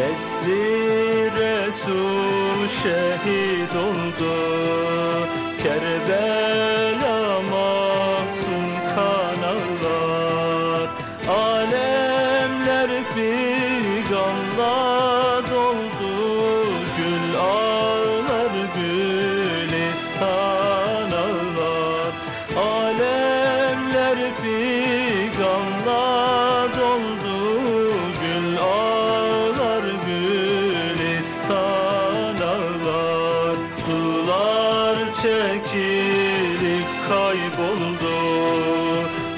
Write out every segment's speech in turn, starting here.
Nesli Resul şehit oldu. Kerbela çekilip kayboldu.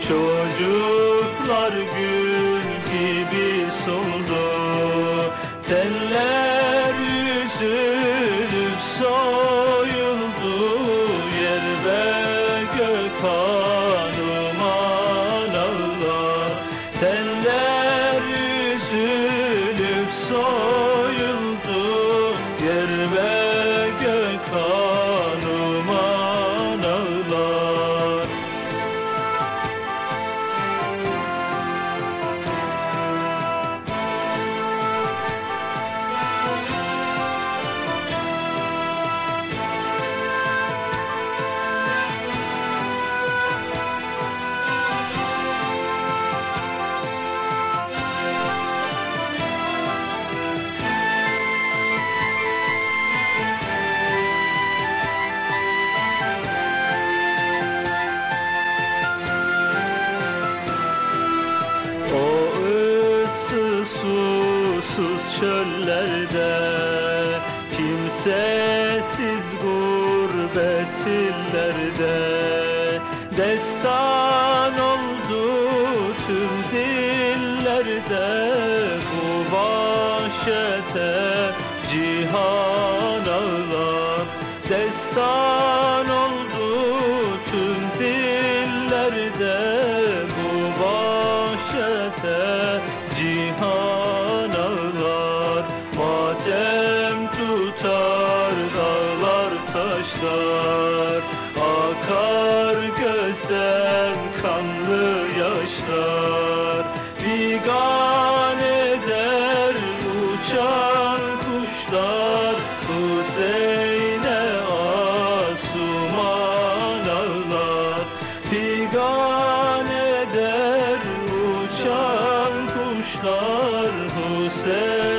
Çocuklar gül gibi soldu. Teller yüzülüp soyuldu. Yer ve gök hanuman ağlar Teller yüzülüp soyuldu çöllerde Kimsesiz gurbet illerde Destan oldu tüm dillerde Bu vahşete cihan ağlar. Destan tutar dağlar taşlar. Akar gözden kanlı yaşlar. Figan eder uçan kuşlar. Hüseyin'e asuman ağlar. Figan eder uçan kuşlar. Hüseyin'e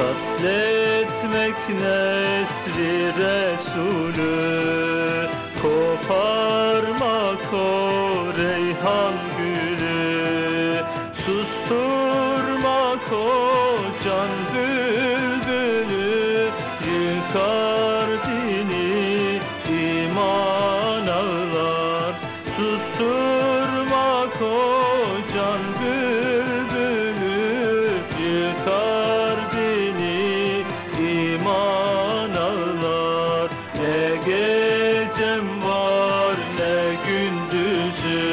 Katletmek nesli Resulü Koparmak o reyhan gülü Susturmak o can bülbülü Moses.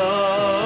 love.